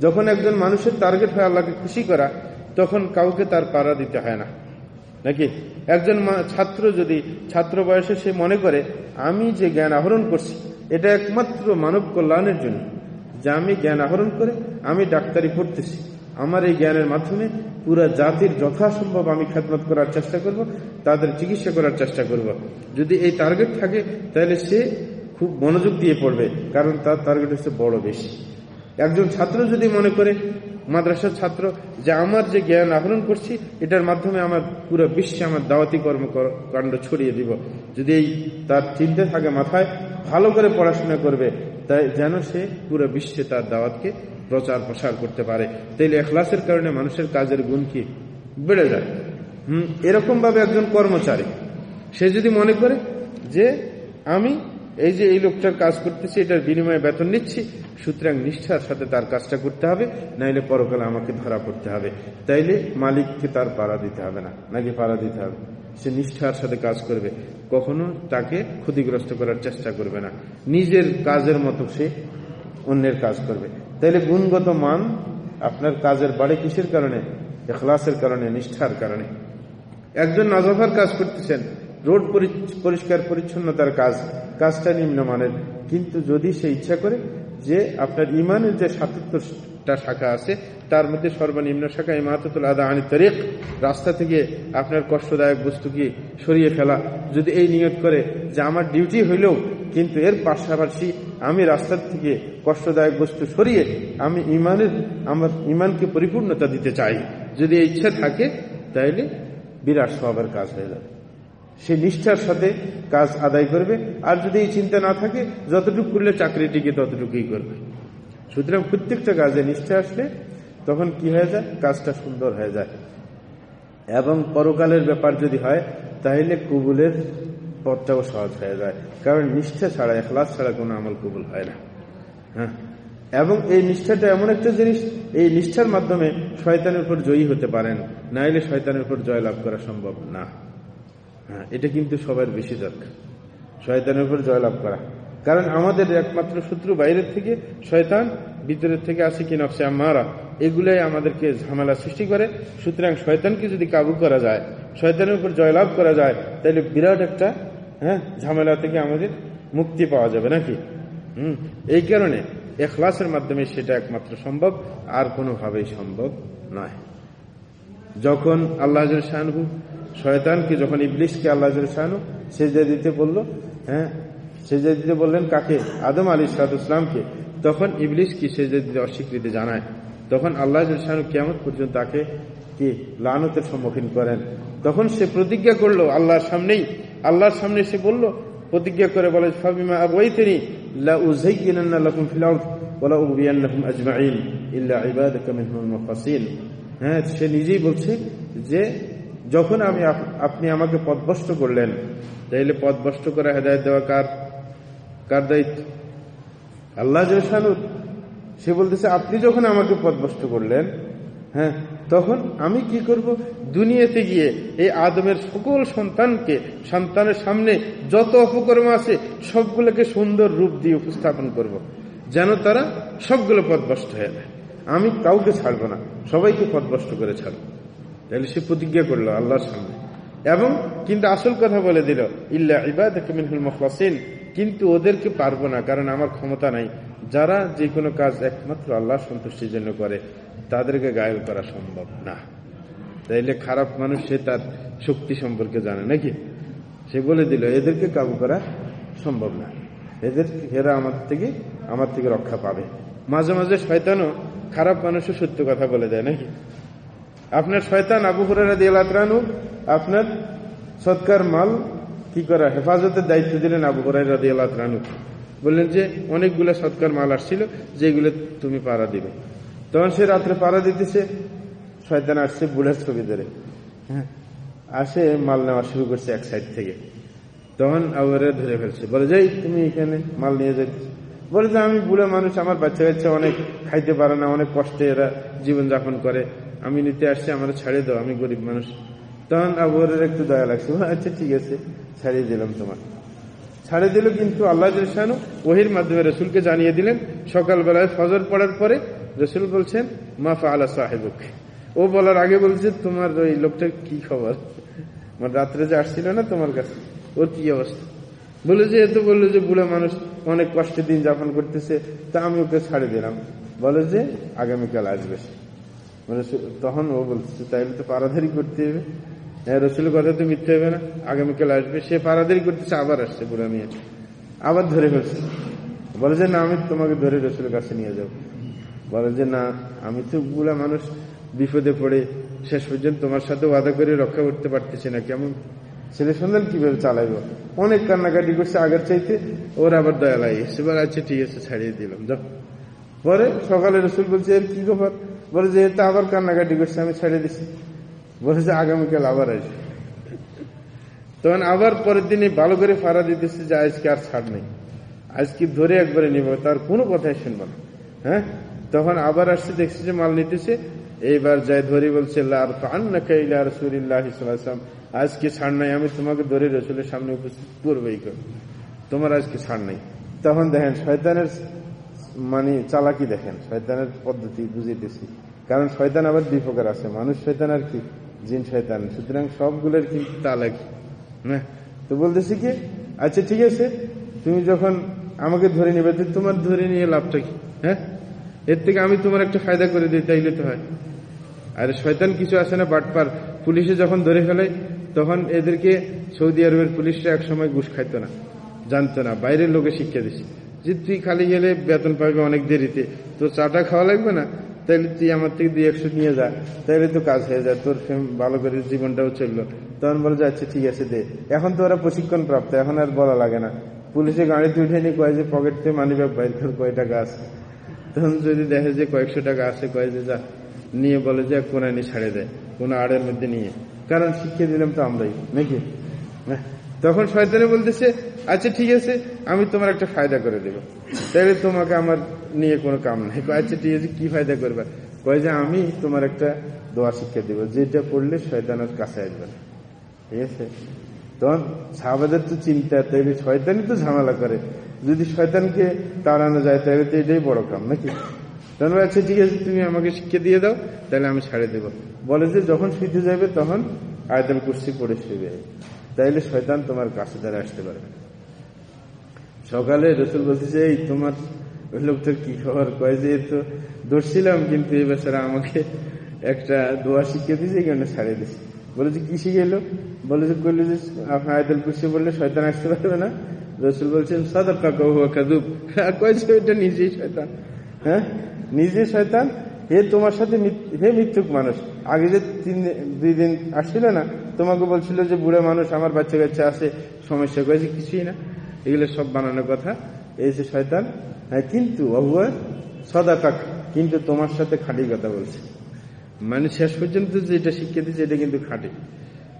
যখন একজন মানুষের টার্গেট হয় আল্লাহকে খুশি করা, তখন কাউকে তার পাড়া দিতে হয় না। নাকি? একজন ছাত্র যদি ছাত্র বয়সে সে মনে করে, আমি যে জ্ঞান আহরণ করছি, এটা একমাত্র মানব কল্যাণের জন্য। যে আমি জ্ঞান আহরণ করে, আমি ডাক্তারি পড়তেছি। আমার এই জ্ঞানের মাধ্যমে পুরা জাতির যথাসম্ভব আমি খেদমত করার চেষ্টা করব, তাদের চিকিৎসা করার চেষ্টা করব। যদি এই টার্গেট থাকে, তাহলে সে খুব মনোযোগ দিয়ে পড়বে, কারণ তার টার্গেট হচ্ছে বড় বেশি। একজন ছাত্র যদি মনে করে, মাদ্রাসার ছাত্র, যে আমার যে জ্ঞান আহরণ করছি, এটার মাধ্যমে আমার পুরো বিশ্বে আমার দাওয়াতি কর্মকাণ্ড ছড়িয়ে দিব। যদি এই তার চিন্তা থাকে মাথায়, ভালো করে পড়াশোনা করবে, তাই যেন সে পুরো বিশ্বে তার দাওয়াতকে প্রচার প্রসার করতে পারে। তাইলে এখলাসের কারণে মানুষের কাজের গুণ কি? বেড়ে যায়। হম এরকম ভাবে একজন কর্মচারী, সে যদি মনে করে যে, আমি এই যে এই লোকটার কাজ করতেছি, এটার বিনিময়ে বেতন নিচ্ছি, সুতরাং নিষ্ঠার সাথে তার কাজটা করতে হবে, নাইলে পরকালে আমাকে ধরা পড়তে হবে। তাইলে মালিককে তার পাড়া দিতে হবে না, নাকি পাড়া দিতে হবে? সে নিষ্ঠার সাথে কাজ করবে, কখনো তাকে ক্ষতিগ্রস্ত করার চেষ্টা করবে না। নিজের কাজের মতো সে অন্যের কাজ করবে। তাইলে গুণগত মান আপনার কাজের বাড়ে কিসের কারণে? এখলাসের কারণে, নিষ্ঠার কারণে। একজন নাজাফার কাজ করতেছেন রোড পরিষ্কার পরিচ্ছন্নতার কাজ, কাজটা নিম্নমানের। কিন্তু যদি সে ইচ্ছা করে যে আপনার ইমানের যে সাতাত্তরটা শাখা আছে, তার মধ্যে সর্বনিম্ন শাখা ইমাতুল আদা আনি তরিক, রাস্তা থেকে আপনার কষ্টদায়ক বস্তুকে সরিয়ে ফেলা। যদি এই নিয়ত করে যে আমার ডিউটি হইলেও, কিন্তু এর পাশাপাশি আমি রাস্তার থেকে কষ্টদায়ক বস্তু সরিয়ে আমি ইমানের, আমার ইমানকে পরিপূর্ণতা দিতে চাই। যদি ইচ্ছা থাকে, তাইলে বিরাট স্বভাবের কাজ হয়ে যাবে। সে নিষ্ঠার সাথে কাজ আদায় করবে। আর যদি এই চিন্তা না থাকে, যতটুকু করলে চাকরিটিকে ততটুকুই করবে। সুতরাং প্রত্যেকটা কাজে নিষ্ঠা আসলে তখন কি হয়ে যায়? কাজটা সুন্দর হয়ে যায়। এবং পরকালের ব্যাপার যদি হয়, তাহলে কুবুলের পথটাও সহজ হয়ে যায়। কারণ নিষ্ঠা ছাড়া, এখলাস ছাড়া কোনো আমল কবুল হয় না। হ্যাঁ। এবং এই নিষ্ঠাটা এমন একটা জিনিস, এই নিষ্ঠার মাধ্যমে শয়তানের উপর জয়ী হতে পারেন। না এলে শয়তানের উপর জয় লাভ করা সম্ভব না। হ্যাঁ এটা কিন্তু সবার বেশি দরকার। শয়তানের উপর জয়লাভ করা। কারণ আমাদের একমাত্র শত্রু বাইরের থেকে, শয়তান ভিতরের থেকে আসে কি নকশে আমারা এগুলাই আমাদেরকে ঝামেলা সৃষ্টি করে। সুতরাং শয়তানকে যদি কাবু করা যায়, শয়তানের উপর জয়লাভ করা যায়, তাহলে বিরাট একটা হ্যাঁ ঝামেলা থেকে আমাদের মুক্তি পাওয়া যাবে নাকি? হুম, এই কারণে এখলাসের মাধ্যমে সেটা একমাত্র সম্ভব, আর কোনোভাবেই সম্ভব নয়। যখন আল্লাহ শয়তানকে যখন ইবলিশকে আল্লাহ শাহু সেজা দিতে বলল হ্যাঁ সেজা দিতে বললেন কাকে? আদম আলী ইসলামকে তখন ইবলিশ কি সেজা দিতে অস্বীকৃতি জানায়? তখন আল্লাহ শাহু কেমন পর্যন্ত তাকে কি লানতের সম্মুখীন করেন। তখন সে প্রতিজ্ঞা করল আল্লাহর সামনেই। আল্লাহর সামনে সে বলল, প্রতিজ্ঞা করে বলে হ্যাঁ সে নিজেই বলছে যে যখন আমি আপনি আমাকে পদভস্ত করলেন, তাইলে পদভস্ত করে হেদায়ত দেওয়া কার কার দায়িত্ব? আল্লাহ জয়সানুর সে বলতেছে, আপনি যখন আমাকে পদভস্ত করলেন হ্যাঁ তখন আমি কি করব? দুনিয়াতে গিয়ে এই আদমের সকল সন্তানকে, সন্তানের সামনে যত অপকর্ম আছে, সবগুলোকে সুন্দর রূপ দিয়ে উপস্থাপন করব। যেন তারা সবগুলো পদভস্ত হয়ে যায়। আমি কাউকে ছাড়ব না, সবাইকে পদভস্ত করে ছাড়ব। তাহলে সে প্রতিজ্ঞা করল আল্লাহর সামনে। এবং কিন্তু আসল কথা বলে দিল, ইল্লা ইবাদ মখলাসিন। কিন্তু ওদেরকে পারব না, কারণ আমার ক্ষমতা নাই। যারা যে কোনো কাজ একমাত্র আল্লাহ সন্তুষ্টির জন্য করে, তাদেরকে গায়েল করা সম্ভব না। তাইলে খারাপ মানুষ সে তার শক্তি সম্পর্কে জানে, নাকি? সে বলে দিল, এদেরকে কাবু করা সম্ভব না। এদের এরা আমার থেকে আমার থেকে রক্ষা পাবে। মাঝে মাঝে শয়তানও খারাপ মানুষও সত্য কথা বলে দেয়, নাকি? আপনার শয়তান আবু হরারা আপনার সৎকার মাল কি করা, হেফাজতের দায়িত্ব দিলেন আবু রাদি আল্লাহ বললেন যে, অনেকগুলো সৎকার মাল আসছিল, যেগুলো তুমি পাড়া দিবে। তখন সে রাত্রে পাড়া দিতেছে, শয়তান আসছে বুড়ার ছবি ধরে। হ্যাঁ আসে মাল নেওয়া শুরু করছে এক সাইড থেকে। তখন আবহাওয়া ধরে ফেলছে, বলে, যাই, তুমি এখানে মাল নিয়ে যাচ্ছ বলে, যে, আমি বুড়ো মানুষ, আমার বাচ্চা কাচ্চা অনেক খাইতে পারে না, অনেক কষ্টে এরা জীবনযাপন করে। আমি নিতে আসছি, আমার ছাড়ে দাও, আমি গরিব মানুষ। তখন আবহাওয়ার একটু দয়া লাগছে। আচ্ছা ঠিক আছে, ছাড়িয়ে দিলাম তোমার। ছাড়ে দিল কিন্তু আল্লাহ শাহানু ওহির মাধ্যমে রসুলকে জানিয়ে দিলেন, সকালবেলায় ফজর পড়ার পরে রসুল বলছেন মাফা আলা সাহেবুক। ও বলার আগে বলছে, তোমার ওই লোকটার কি খবর? মানে রাত্রে যে আসছিল না তোমার কাছে, ওর কি অবস্থা? বলে যে এত বলল যে, বুড়া মানুষ অনেক কষ্টে দিন যাপন করতেছে, তা আমি ওকে ছাড়ে দিলাম। বলে যে, আগামীকাল আসবে মানে তখন ও বলছে, তাইলে তো পারাধারি করতে হবে। হ্যাঁ রসুলের কথা তো মিথ্যে হবে না। আগামীকাল আসবে। সে পারাদারি করতেছে, আবার আসছে বুড়া মেয়ে। আবার ধরে ফেলছে। বলে যে, না, আমি তোমাকে ধরে রসুলের কাছে নিয়ে যাব। বলে যে, না, আমি তো বুড়া মানুষ। বিপদে পড়ে শেষ পর্যন্ত তোমার সাথে ওয়াদা করে রক্ষা করতে পারতেছি না। কেমন? ছেলে সন্ধান কীভাবে চালাইব? অনেক কান্নাকাটি করছে আগের চাইতে। ওর আবার দয়া লাগে। সেবার আছে ঠিক আছে, ছাড়িয়ে দিলাম। যাও। পরে সকালে রসুল বলছে, এর কি খবর? বলে যে, এটা আবার কান্নাকাটি করছে, আমি ছেড়ে দিছি। বলেছে আগামীকাল আবার আসবে। তখন আবার পরের দিনে ভালো করে ফাড়া দিতেছে যে, আজকে আর ছাড় নেই। আজকে ধরে একবারে নিব, তার কোনো কথাই শুনব না। হ্যাঁ? তখন আবার আসছে, দেখছে যে, মাল নিতেছে। এইবার যাই ধরে বলছে আজকে ছাড় নাই, আমি তোমাকে ধরে রসুলের সামনে উপস্থিত করবেই কর তোমার আজকে ছাড় নাই। তখন দেখেন, শয়তানের মানে চালাকি দেখেন, শয়তানের পদ্ধতি বুঝিতেছি কারণ শয়তান আবার দুই প্রকার আছে, মানুষ শয়তান আর কি? জিন শয়তান। সুতরাং সবগুলোর কিন্তু তালাকি, না? তো বলতেছি কি আচ্ছা ঠিক আছে, তুমি যখন আমাকে ধরে নিবে তোমার ধরে নিয়ে লাভটা কি? হ্যাঁ? এর থেকে আমি তোমার একটা ফায়দা করে দিই, তাইলে তো হয়। আর শয়তান কিছু আসে না, বাটপার। পুলিশে যখন ধরে ফেলে, তখন এদেরকে সৌদি আরবের পুলিশরা একসময় ঘুষ খাইতো না, জানতো না, বাইরের লোকে শিক্ষা দিচ্ছে যে তুই খালি গেলে বেতন পাবি অনেক দেরিতে। তো চাটা খাওয়া লাগবে না? তাইলে তুই আমার থেকে দুই একশো নিয়ে যা। তাইলে তো কাজ হয়ে যায়। তোর ভালো করে জীবনটাও চলল। তখন বলে যাচ্ছে ঠিক আছে, দে। এখন তো ওরা প্রশিক্ষণ প্রাপ্ত এখন আর বলা লাগে না। পুলিশে গাড়িতে উঠে নিয়ে কয় যে পকেট থেকে মানি ব্যাগ বাইর করে, কয় টাকা আছে? তখন যদি দেখে যে কয়েকশো টাকা আছে, কয় যে, যা। নিয়ে বলে যে কোনায় নিয়ে ছাড়ে দেয় কোন আড়ের মধ্যে নিয়ে। কারণ শিখিয়ে দিলাম তো আমরাই, নাকি? তখন শয়তানে বলতেছে আচ্ছা ঠিক আছে, আমি তোমার একটা ফায়দা করে দেবো। তাহলে তোমাকে আমার নিয়ে কোনো কাম নাই। আচ্ছা ঠিক আছে, কি ফায়দা করবে? কয় যে, আমি তোমার একটা দোয়া শিক্ষা দেবো, যেটা পড়লে শয়তানের কাছে আসবে না। ঠিক আছে? তখন সাহাবাদের তো চিন্তা তাইলে শয়তানই তো ঝামেলা করে। যদি শয়তানকে তাড়ানো যায়, তাহলে তো এটাই বড় কাম, নাকি? তখন আচ্ছা ঠিক আছে, তুমি আমাকে শিক্ষা দিয়ে দাও, তাহলে আমি ছাড়ে দেবো। বলে যে, যখন শুইতে যাবে তখন আয়তন কুর্সি পড়ে শুয়ে তাইলে শয়তান তোমার কাছে দ্বারা আসতে পারবে সকালে রসুল বলতেছে এই তোমার ওই লোকটার কি খবর? কয় যে তো দৌড়ছিলাম কিন্তু এই বেচারা আমাকে একটা দোয়া শিখিয়ে দিয়েছে, এই ছাড়িয়ে দিচ্ছে বলে যে, কি শিখে এলো বলে যে যে আয়দুল কুসি বললে শয়তান আসতে পারবে না। রসুল বলছেন সাদা কাকা হুয়া কাদুব কয়েছে এটা নিজেই শয়তান। হ্যাঁ নিজে শয়তান? হে তোমার সাথে হে মৃত্যুক মানুষ, আগে যে তিন দুই দিন আসছিল না, তোমাকে বলছিল যে, বুড়ো মানুষ, আমার বাচ্চা কাচ্চা আছে, সমস্যা করেছে, কিছুই না। এগুলো সব বানানোর কথা। এই যে শয়তান হ্যাঁ কিন্তু অহুয়া সদা কাক কিন্তু তোমার সাথে খাঁটি কথা বলছে। মানে শেষ পর্যন্ত যেটা শিক্ষা দিচ্ছে এটা কিন্তু খাঁটি।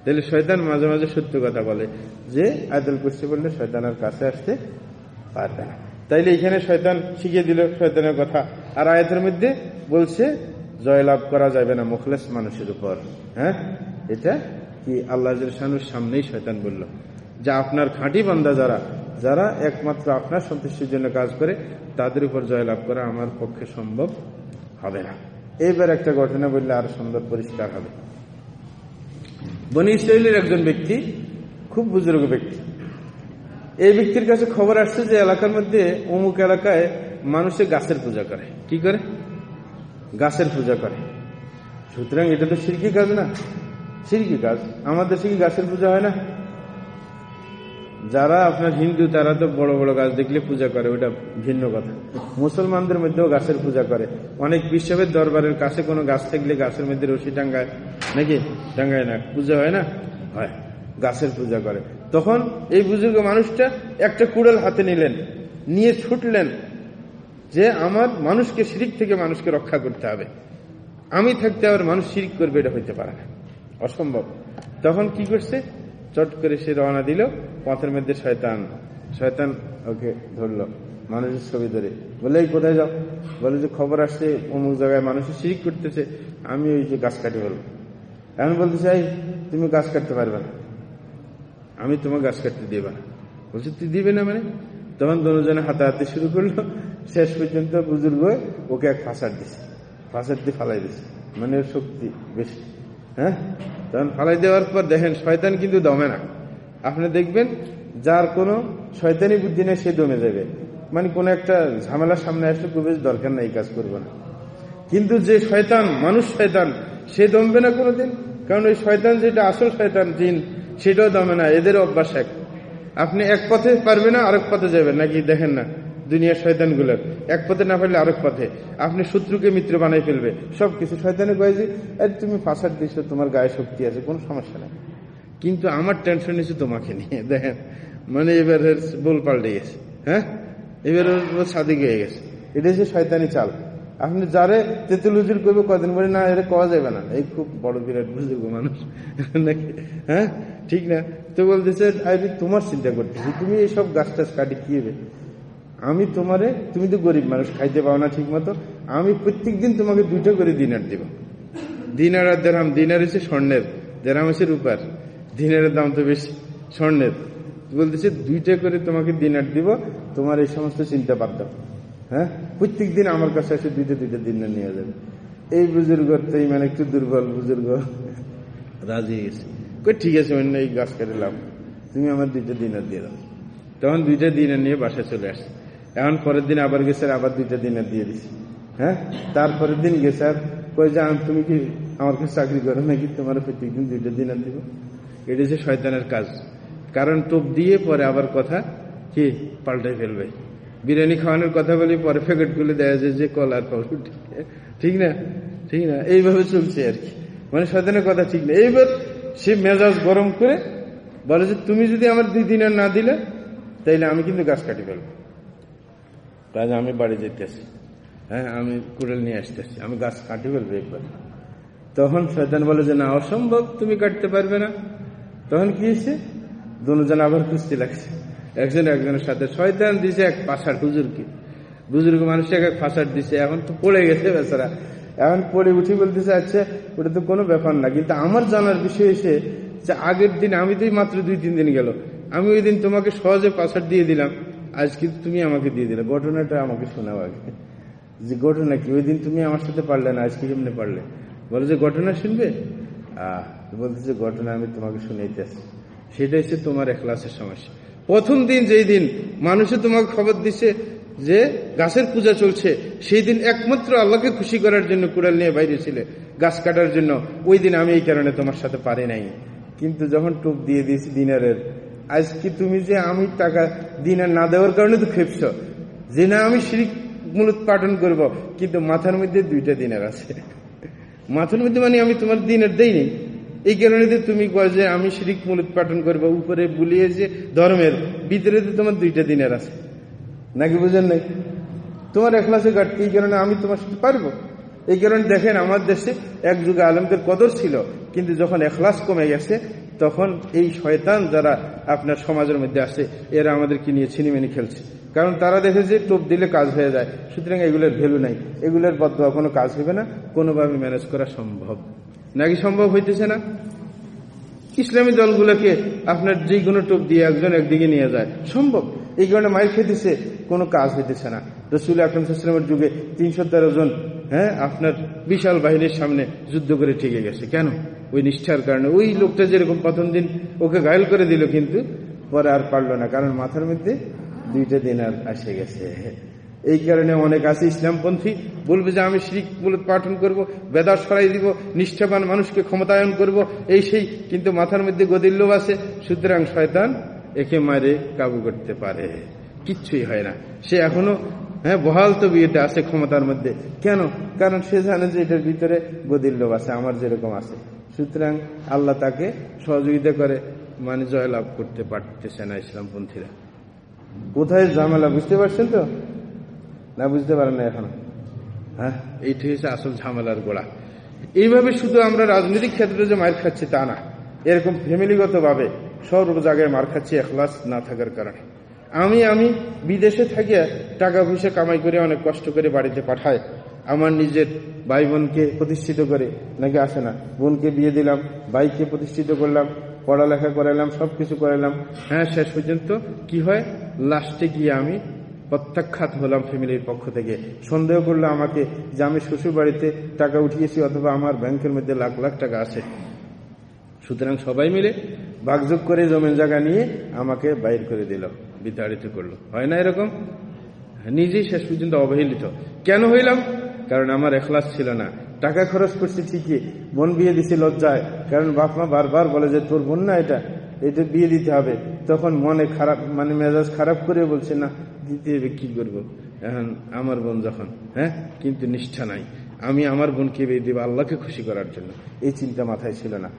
তাহলে শয়তান মাঝে মাঝে সত্য কথা বলে যে আয়দল করছে বললে শয়তানের কাছে আসতে পারবে না। তাইলে এখানে শয়তান শিখিয়ে দিল শয়তানের কথা। আর আয়াতের মধ্যে বলছে, জয়লাভ করা যাবে না মুখলেস মানুষের উপর। হ্যাঁ? এটা কি আল্লাহ সামনেই শয়তান বলল। যে আপনার খাঁটি বান্দা যারা যারা একমাত্র আপনার সন্তুষ্টির জন্য কাজ করে, তাদের উপর জয়লাভ করা আমার পক্ষে সম্ভব হবে না। এইবার একটা ঘটনা বললে আরও সুন্দর পরিষ্কার হবে। বনি ইসরায়েলের একজন ব্যক্তি, খুব বুজুর্গ ব্যক্তি। এই ব্যক্তির কাছে খবর আসছে যে এলাকার মধ্যে অমুক এলাকায় মানুষে গাছের পূজা করে। কি করে? গাছের পূজা করে। সুতরাং এটা তো সিরকি কাজ না। সিরকি কাজ। আমাদের দেশে কি গাছের পূজা হয় না? যারা আপনার হিন্দু, তারা তো বড় বড় গাছ দেখলে পূজা করে, ওটা ভিন্ন কথা। মুসলমানদের মধ্যেও গাছের পূজা করে। অনেক বিশ্বের দরবারের কাছে কোনো গাছ থাকলে গাছের মধ্যে রশি টাঙ্গায়, নাকি? টাঙ্গায় না। পূজা হয় না? হয়। গাছের পূজা করে। তখন এই বুজুর্গ মানুষটা একটা কুড়াল হাতে নিলেন, নিয়ে ছুটলেন যে আমার মানুষকে, শিরিক থেকে মানুষকে রক্ষা করতে হবে। আমি থাকতে আবার মানুষ শিরিক করবে, এটা হইতে পারে না। অসম্ভব। তখন কি করছে? চট করে সে রওনা দিল, পথের মধ্যে শয়তান। শয়তান ওকে ধরলো মানুষের ছবি ধরে। বলে কোথায় যাও? বলে যে, খবর আসছে, অমুক জায়গায় মানুষের শিরিক করতেছে, আমি ওই যে গাছ কাটি বলব এখন বলতে চাই তুমি গাছ কাটতে পারবে না। আমি তোমার গাছ কাটতে দিবে না। বলছি, তুই দিবে না মানে? তখন দুজনে হাতাহাতি শুরু করল। শেষ পর্যন্ত বুজুর্গ ওকে এক ফাঁসার দিছে। ফাঁসার দিয়ে ফালাই দিছে। মানে শক্তি বেশি। হ্যাঁ? তখন ফালাই দেওয়ার পর দেখেন শয়তান কিন্তু দমে না। আপনি দেখবেন যার কোনো শয়তানি বুদ্ধি নেই, সে দমে যাবে। মানে কোন একটা ঝামেলার সামনে আসলে খুব দরকার নাই কাজ করব না। কিন্তু যে শয়তান, মানুষ শয়তান, সে দমবে না কোনোদিন। কারণ ওই শয়তান যেটা আসল শয়তান, জিন, সেটাও দমে না। এদের অভ্যাস এক। আপনি এক পথে পারবে না, আরেক পথে যাবেন। নাকি দেখেন না? দুনিয়ার শয়তানগুলোর। এক পথে না পারলে আরেক পথে। আপনি শত্রুকে মিত্র বানাই ফেলবে। সবকিছু শয়তানে কয়ে যে তুমি ফাঁসার দিচ্ছ তোমার গায়ে শক্তি আছে, কোনো সমস্যা নেই। কিন্তু আমার টেনশন এসে তোমাকে নিয়ে, দেখেন। মানে এবার বল পাল্টে গেছে হ্যাঁ? এবার সাদিক হয়ে গেছে। এটা হচ্ছে শয়তানি চাল। আপনি যারে তেতুল হুজুর করবে কদিন পরে, না, এটা কওয়া যাবে না। এই খুব বড় বিরাট বুজুর্গ মানুষ, নাকি? হ্যাঁ? ঠিক না? তো বলতেছে আমি তোমার চিন্তা করতেছি। তুমি এইসব গাছ টাছ কাটি কি আমি তোমারে, তুমি তো গরিব মানুষ, খাইতে পাও না ঠিক মতো আমি প্রত্যেক দিন তোমাকে দুইটা করে দিনার দিব। দিনার আর দেরাম দিনার হচ্ছে স্বর্ণের দেরাম হচ্ছে রূপার। দিনারের দাম তো বেশি, স্বর্ণের। বলতেছে দুইটা করে তোমাকে দিনার দিব, তোমার এই সমস্ত চিন্তা বাদ হ্যাঁ? প্রত্যেক দিন আমার কাছে এসে দুইটা দুইটা দিনার নিয়ে যাবে। এই বুজুর্গ তো মানে একটু দুর্বল বুজুর্গ। রাজি গেছে ঠিক আছে, অন্য এই গাছ কাটলাম তুমি আমার দুইটা দিনার দিয়ে দাও। তখন দুইটা দিনের নিয়ে বাসায় চলে আসছে। এখন পরের দিন আবার গেছে, আবার দুইটা দিনের দিয়ে দিছি। হ্যাঁ? তারপরের দিন গেছে আর কয়ে যে তুমি কি আমার কাছে চাকরি করো নাকি? তোমার প্রত্যেকদিন দুইটা দিনের দিব। এটা হচ্ছে শয়তানের কাজ। কারণ টোপ দিয়ে পরে আবার কথা কি? পাল্টাই ফেলবে। বিরিয়ানি খাওয়ানোর কথা বলি, পরে প্যাকেটগুলো দেওয়া যায় যে কলার পাউরুটি। ঠিক না? ঠিক না? এইভাবে চলছে আর কি। মানে শয়তানের কথা ঠিক না। এইবার সে মেজাজ গরম করে বলে যে, তুমি যদি আমার দুই দিনের না দিলে, তাইলে আমি কিন্তু গাছ কাটি ফেলব। কাজ আমি বাড়ি যেতেছি হ্যাঁ আমি কুড়েল নিয়ে আসতেছি। আমি গাছ কাটি ফেলব একবার। তখন শয়তান বলে যে, না, অসম্ভব, তুমি কাটতে পারবে না। তখন কি হয়েছে? দুজন আবার কুস্তি লাগছে। একজন একজনের সাথে শয়তান দিছে এক পাশার হুজুরকে। বুজুর্গ মানুষ এক এক ফাঁসার দিছে, এখন তো পড়ে গেছে বেচারা। এখন পড়ে উঠে বলতেছে আচ্ছা ওটা তো কোনো ব্যাপার না। কিন্তু আমার জানার বিষয় এসে যে, আগের দিন আমি তো মাত্র দুই, তিন দিন গেল। আমি ওই দিন তোমাকে সহজে পাশার দিয়ে দিলাম। আজ কিন্তু তুমি আমাকে দিয়ে দিলে, ঘটনাটা আমাকে শোনাও আগে। যে ঘটনা কি? ওই দিন তুমি আমার সাথে পারলে না, আজকে কেমনে পারলে? বলে যে ঘটনা শুনবে? আহ বলতেছে ঘটনা আমি তোমাকে শুনাইতেছি সেটা হচ্ছে তোমার এখলাসের সমস্যা। প্রথম দিন যেই দিন মানুষে তোমাকে খবর দিছে যে গাছের পূজা চলছে, সেই দিন একমাত্র আল্লাহকে খুশি করার জন্য কুড়াল নিয়ে বাইরে ছিলে, গাছ কাটার জন্য। ওই দিন আমি এই কারণে তোমার সাথে পারি নাই। কিন্তু যখন টুপ দিয়ে দিয়েছি দিনারের আজকে তুমি যে আমি টাকা দিনার না দেওয়ার কারণে তো খেপছ যে না আমি শিরিক মূলত পাঠন করব, কিন্তু মাথার মধ্যে দুইটা দিনের আছে। মাথার মধ্যে মানে আমি তোমার দিনের দেইনি। এই কারণে যে তুমি কয় যে আমি শিরিক মূলত পাঠন করব, উপরে বুলিয়ে যে ধর্মের, ভিতরে তো তোমার দুইটা দিনের আছে। নাকি বুঝেন নাই? তোমার এখলাসে ঘাটতি, এই কারণে আমি তোমার সাথে পারব। এই কারণে দেখেন, আমার দেশে এক যুগে আলমদের কদর ছিল, কিন্তু যখন এখলাস কমে গেছে তখন এই শয়তান যারা আপনার সমাজের মধ্যে আসে, এরা আমাদেরকে নিয়ে ছিনিমিনি খেলছে। কারণ তারা দেখে যে টোপ দিলে কাজ হয়ে যায়, সুতরাং এগুলোর ভ্যালু নাই। এগুলোর বদলা কোনো কাজ হবে না, কোনোভাবে ম্যানেজ করা সম্ভব। নাকি সম্ভব হইতেছে না? ইসলামী দলগুলোকে আপনার যে কোনো টোপ দিয়ে একজন একদিকে নিয়ে যায়, সম্ভব। এই কারণে মায়ের খেতেছে, কোনো কাজ হইতেছে না। রসুল আকরমসাল্লামের যুগে তিনশো তেরো জন হ্যাঁ আপনার বিশাল বাহিনীর সামনে যুদ্ধ করে ঠেকে গেছে। কেন? ওই নিষ্ঠার কারণে। ওই লোকটা যেরকম প্রথম দিন ওকে ঘায়ল করে দিল কিন্তু, পরে আর পারল না, কারণ মাথার মধ্যে দুইটা দিন আর আসে গেছে। এই কারণে অনেক আছে ইসলামপন্থী, বলবে যে আমি শ্রী মূলত পাঠন করব বেদার সরাই দিব, নিষ্ঠাবান মানুষকে ক্ষমতায়ন করব, এই সেই, কিন্তু মাথার মধ্যে গদির লোভ আছে, সুতরাং শয়তান একে মারে, কাবু করতে পারে। কিচ্ছুই হয় না। সে এখনও হ্যাঁ বহাল তো বিয়েতে আছে ক্ষমতার মধ্যে। কেন? কারণ সে জানে যে এটার ভিতরে গদির লোভ আছে, আমার যেরকম আছে। সুতরাং আল্লাহ তাকে সহযোগিতা করে মানে জয়লাভ করতে পারতেছে না ইসলামপন্থীরা। কোথায় ঝামেলা, বুঝতে পারছেন তো? না, বুঝতে পারেন না এখন। হ্যাঁ এইটি হচ্ছে আসল ঝামেলার গোড়া। এইভাবে শুধু আমরা রাজনৈতিক ক্ষেত্রে যে মার খাচ্ছি তা না, এরকম ফ্যামিলিগত ভাবে সব জায়গায় মার খাচ্ছি এখলাস না থাকার কারণে। আমি আমি বিদেশে থাকিয়া টাকা পয়সা কামাই করে অনেক কষ্ট করে বাড়িতে পাঠায় আমার নিজের ভাই বোনকে প্রতিষ্ঠিত করে, নাকি আসে না? বোনকে বিয়ে দিলাম, ভাইকে প্রতিষ্ঠিত করলাম, পড়ালেখা করালাম সবকিছু করালাম হ্যাঁ শেষ পর্যন্ত কি হয়? লাস্টে গিয়ে আমি প্রত্যাখ্যাত হলাম ফ্যামিলির পক্ষ থেকে। সন্দেহ করল আমাকে যে আমি শ্বশুর বাড়িতে টাকা উঠিয়েছি অথবা আমার ব্যাংকের মধ্যে লাখ লাখ টাকা আছে। সুতরাং সবাই মিলে বাগযোগ করে জমিন জায়গা নিয়ে আমাকে বাইর করে দিল, বিতাড়িত করল। হয় না এরকম? নিজেই শেষ পর্যন্ত অবহেলিত। কেন হইলাম? কারণ আমার এখলাস ছিল না। টাকা খরচ করছি ঠিকই, মন বিয়ে দিছি লজ্জায়। কারণ বাপ মা বারবার বলে যে, তোর বোন না এটা? এটা বিয়ে দিতে হবে। তখন মনে খারাপ মানে মেজাজ খারাপ করে বলছে, না, দিতে হবে, কি করব? এখন আমার বোন যখন হ্যাঁ কিন্তু নিষ্ঠা নাই। আমি আমার বোনকে বিয়ে দিব আল্লাহকে খুশি করার জন্য। এই চিন্তা মাথায় ছিল না।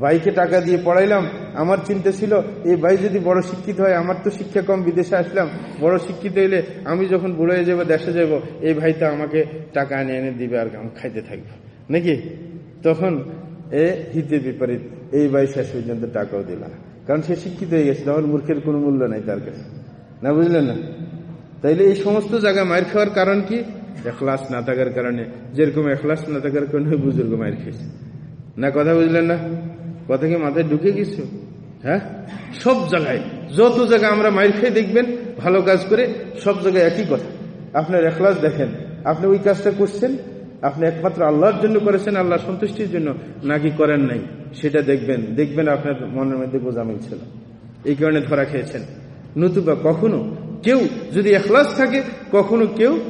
ভাইকে টাকা দিয়ে পড়াইলাম, আমার চিন্তা ছিল, এই ভাই যদি বড় শিক্ষিত হয়, আমার তো শিক্ষা কম, বিদেশে আসলাম, বড় শিক্ষিত হইলে আমি যখন বুড়ো হয়ে যাব, দেশে যাব, এই ভাই তো আমাকে টাকা এনে এনে দিবে আর আমি খাইতে থাকব। নাকি? তখন এ হিতে বিপরীত, এই ভাই শেষ পর্যন্ত টাকাও দিল না। কারণ সে শিক্ষিত হয়ে গেছে, তখন মূর্খের কোনো মূল্য নাই তার কাছে। না বুঝলেন না? তাইলে এই সমস্ত জায়গায় মায়ের খাওয়ার কারণ কি? এখলাস না থাকার কারণে। যেরকম এখলাস না থাকার কারণে বুজুর্গ মায়ের খেয়েছে। না কথা বুঝলেন না? কথা মাথায় ঢুকে গেছে? হ্যাঁ? সব জায়গায়। যত জায়গায় আমরা মায়ের খেয়ে দেখবেন, ভালো কাজ করে সব জায়গায় একই কথা। আপনার এখলাস দেখেন, আপনি ওই কাজটা করছেন, আপনি একমাত্র আল্লাহর জন্য করেছেন, আল্লাহ সন্তুষ্টির জন্য, নাকি করেন নাই? সেটা দেখবেন দেখবেন আপনার মনের মধ্যে গোজামিল ছিল এই কারণে ধরা খেয়েছেন। নতুবা কখনো কেউ যদি এখলাস থাকে, কখনো কেউ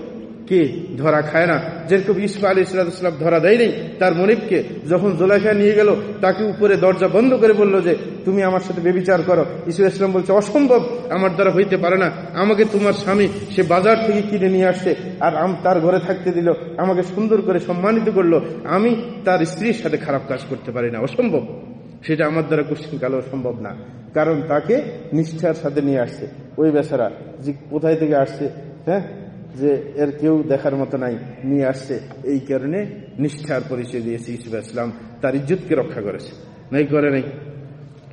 কে ধরা খায় না। যেরকম ইসফা আলী ইসলাম ধরা দেয়নি, তার মনিবকে যখন জোলাইখা নিয়ে গেল, তাকে উপরে দরজা বন্ধ করে বলল যে, তুমি আমার সাথে বেবিচার করো। ইসুল ইসলাম বলছে, অসম্ভব, আমার দ্বারা হইতে পারে না। আমাকে তোমার স্বামী সে বাজার থেকে কিনে নিয়ে আসছে আর আম তার ঘরে থাকতে দিল। আমাকে সুন্দর করে সম্মানিত করল। আমি তার স্ত্রীর সাথে খারাপ কাজ করতে পারি না। অসম্ভব। সেটা আমার দ্বারা কোশ্চিন কালো সম্ভব না। কারণ তাকে নিষ্ঠার সাথে নিয়ে আসছে। ওই বেচারা যে কোথায় থেকে আসছে হ্যাঁ? যে এর কেউ দেখার মতো নাই, নিয়ে আসছে। এই কারণে নিষ্ঠার পরিচয় দিয়েছে ইসুফ ইসলাম তার ইজ্জতকে রক্ষা করেছে। নাই করে নাই।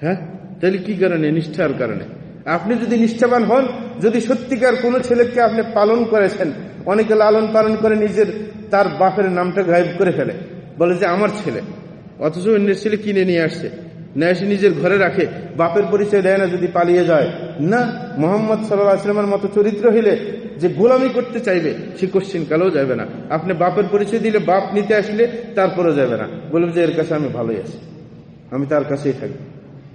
হ্যাঁ? তাহলে কি কারণে? নিষ্ঠার কারণে। আপনি যদি নিষ্ঠাবান হন, যদি সত্যিকার কোন ছেলেকে আপনি পালন করেছেন, অনেকে লালন পালন করে নিজের, তার বাপের নামটা গায়েব করে ফেলে। বলে যে আমার ছেলে। অথচ অন্যের ছেলে কিনে নিয়ে আসছে। না এসে নিজের ঘরে রাখে, বাপের পরিচয় দেয় না যদি পালিয়ে যায়। না, মোহাম্মদ সাল্লামের মতো চরিত্র হইলে যে গোলামি করতে চাইবে, সে কোশ্চিন কালেও যাবে না। আপনি বাপের পরিচয় দিলে বাপ নিতে আসলে তারপরেও যাবে না। বলবে যে, এর কাছে আমি ভালোই আছি। আমি তার কাছেই থাকি।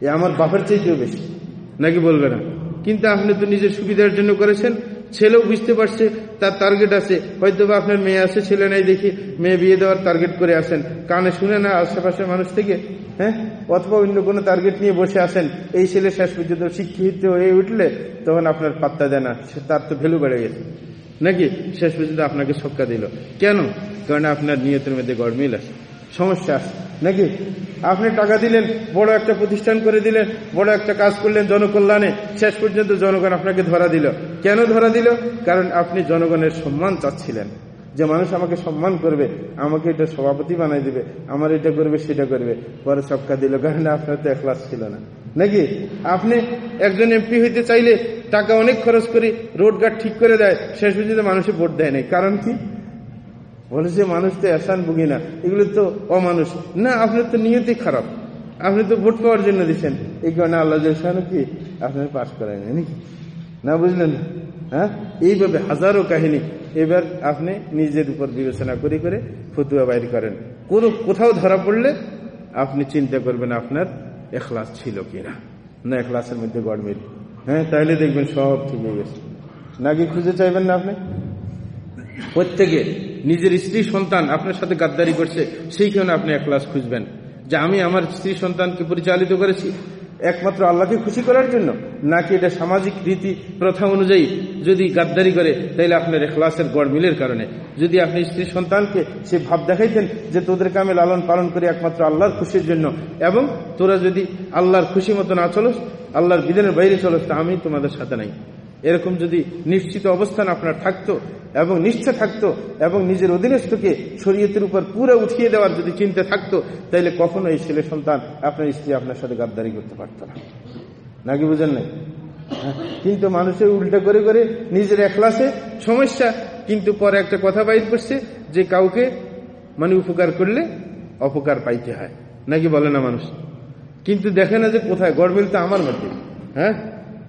এ আমার বাপের চাইতেও বেশি। নাকি বলবে না? কিন্তু আপনি তো নিজের সুবিধার জন্য করেছেন। ছেলেও বুঝতে পারছে, তার টার্গেট আছে। হয়তো বা আপনার মেয়ে আছে, ছেলে নাই দেখি, মেয়ে বিয়ে দেওয়ার টার্গেট করে আসেন। কানে শুনে না আশেপাশের মানুষ থেকে হ্যাঁ? অথবা অন্য কোনো টার্গেট নিয়ে বসে আসেন। এই ছেলে শেষ পর্যন্ত শিক্ষিত হয়ে উঠলে তখন আপনার পাত্তা দেয় না। তার তো ভ্যালু বেড়ে গেছে। নাকি? শেষ পর্যন্ত আপনাকে ছক্কা দিল। কেন? কারণ আপনার নিয়তের মধ্যে গড়মিল আছে। সমস্যা আছে। নাকি? আপনি টাকা দিলেন, বড় একটা প্রতিষ্ঠান করে দিলেন, বড় একটা কাজ করলেন জনকল্যাণে, শেষ পর্যন্ত জনগণ আপনাকে ধরা দিল। কেন ধরা দিল? কারণ আপনি জনগণের সম্মান চাচ্ছিলেন। যে মানুষ আমাকে সম্মান করবে, আমাকে এটা সভাপতি বানাই দিবে, আমার এটা করবে, সেটা করবে, পরে ছক্কা দিল, কারণ আপনার তো একলাস ছিল না। নাকি? আপনি একজন এমপি হইতে চাইলে টাকা অনেক খরচ করে, রোড ঘাট ঠিক করে দেয়, শেষ পর্যন্ত মানুষে ভোট দেয় নাই। কারণ কি? বলে যে মানুষ তো এসান বুগি না, এগুলো তো অমানুষ। না আপনার তো নিয়তি খারাপ। আপনি তো ভোট পাওয়ার জন্য দিচ্ছেন এই কারণে আল্লাহ কি আপনার পাশ করায় না নাকি? না বুঝলেন? হ্যাঁ? এইভাবে হাজারো কাহিনী। এবার আপনি নিজের উপর বিবেচনা করে করে ফতুয়া বাইর করেন। কোনো কোথাও ধরা পড়লে আপনি চিন্তা করবেন আপনার এখলাস ছিল কিনা। না, এখলাসের মধ্যে গড়মিল হ্যাঁ তাহলে দেখবেন সব ঠিক হয়ে গেছে। নাকি খুঁজে চাইবেন না আপনি? প্রত্যেকে নিজের স্ত্রী সন্তান আপনার সাথে গাদ্দারি করছে সেইখানে আপনি এক ক্লাস খুঁজবেন যে আমি আমার স্ত্রী সন্তানকে পরিচালিত করেছি একমাত্র আল্লাহকে খুশি করার জন্য, নাকি এটা সামাজিক রীতি প্রথা অনুযায়ী যদি গাদ্দারি করে তাহলে আপনার এখলাসের গড় মিলের কারণে। যদি আপনি স্ত্রী সন্তানকে সে ভাব দেখাইতেন যে তোদেরকে আমি লালন পালন করি একমাত্র আল্লাহর খুশির জন্য, এবং তোরা যদি আল্লাহর খুশি মতো না চলস, আল্লাহর বিধানের বাইরে চলস, তা আমি তোমাদের সাথে নাই। এরকম যদি নিশ্চিত অবস্থান আপনার থাকতো এবং নিষ্ঠা থাকতো এবং নিজের অধীনস্থকে শরীয়তের উপর পুরো উঠিয়ে দেওয়ার যদি চিন্তা থাকতো তাহলে কখনো এই ছেলে সন্তান আপনার স্ত্রী আপনার সাথে গাদ্দারি করতে পারত না। নাকি বুঝেন নাই? কিন্তু মানুষের উল্টা করে করে নিজের একলাসে সমস্যা, কিন্তু পরে একটা কথা বাইর করছে যে কাউকে মানে উপকার করলে অপকার পাইতে হয়। নাকি বলে না মানুষ? কিন্তু দেখে না যে কোথায় গড়মিল তো আমার মধ্যে হ্যাঁ?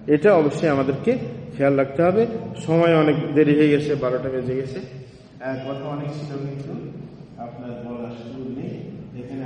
এটা অবশ্যই আমাদেরকে খেয়াল রাখতে হবে। সময় অনেক দেরি হয়ে গেছে, বারোটা বেজে গেছে। কথা অনেক ছিল কিন্তু, আপনার বলার সুযোগ নেই। এখানে